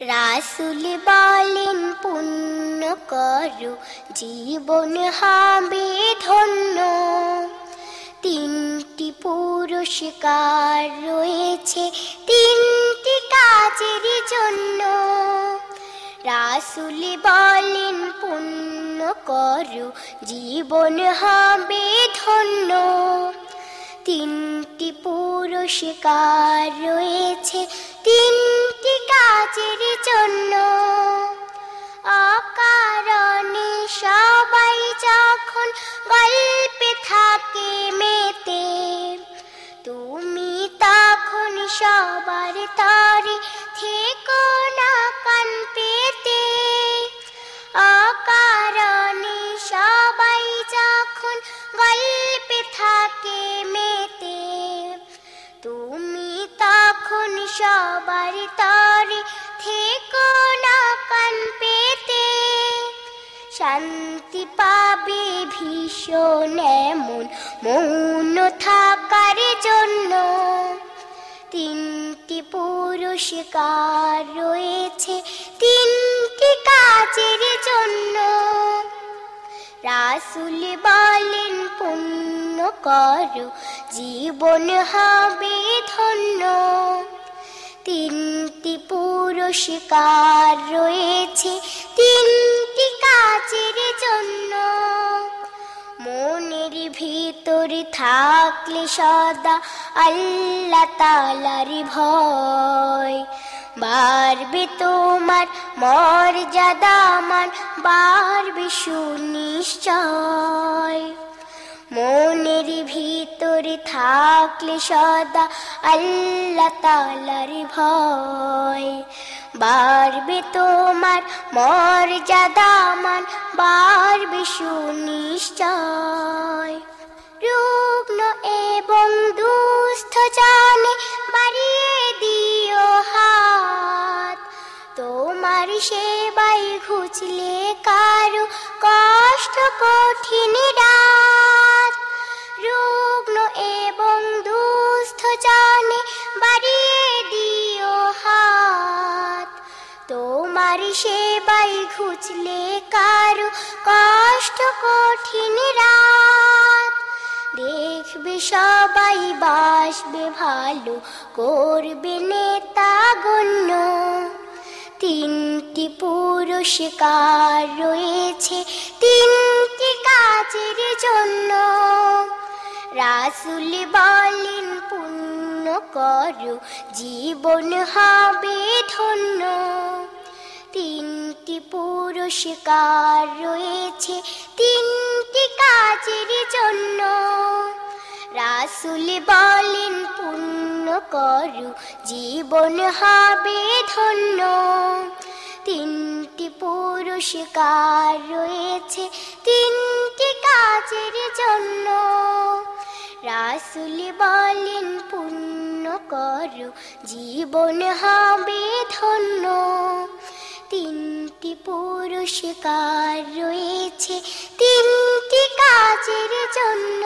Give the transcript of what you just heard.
রাসুল বলেন, পুণ্য করো, জীবন হবে ধন্য। তিনটি পুরস্কার রয়েছে তিনটি কাজের জন্য। রাসুল বলেন, পুণ্য করো, জীবন হবে ধন্য। তিনটি পুরস্কার রয়েছে, তিনটি কাজের জন্য। অকারণে সবাই যখন গল্পে থাকে মেতে, তুমি তখন সবার তরে থেকো না। সবার তরে থেকো না কান পেতে। শান্তি পাবে ভীষণ এমন মৌন থাকার জন্য। তিনটি পুরস্কার রয়েছে তিনটি কাজের জন্য। রাসুল বলেন, পুণ্য করো, জীবন হবে ধন্য। তিনটি পুরস্কার রয়েছে, তিনটি কাজের জন্য। মনের ভিতরে থাকলে সদা আল্লাহ তালার ভয়। বাড়বে তোমার মর্যাদা মান বাড়বে সুনিশ্চয়। মনের ভিতরে থাকলে সদা আল্লাহ তালার ভয়। বাড়বে তোমার মর্যাদা মান, বাড়বে সুনিশ্চয়। রুগ্ন এবং দুস্থ জানে বাড়িয়ে দিও হাত। তোমার সেবাই ঘুচলে কারও কষ্ট কঠিন রাত তোমার সেবাই ঘুচলে কারও কষ্ট কঠিন রাত। দেখবে সবাই বাসবে ভালো, করবে নেতা গণ্য। তিনটি পুরস্কার রয়েছে, তিনটি কাজের জন্য। রাসুল বলেন, পুণ্য করো, জীবন হবে ধন্য। পুরস্কার রয়েছে তিনটি কাজের জন্য। রাসুল বলেন, পুণ্য করু, জীবন হবে ধন্য। তিনটি পুরস্কার রয়েছে তিনটি কাজের জন্য। রাসুল বলেন, পুণ্য করু, জীবন হবে পুরস্কার রয়েছে। তিনটি কাজের জন্য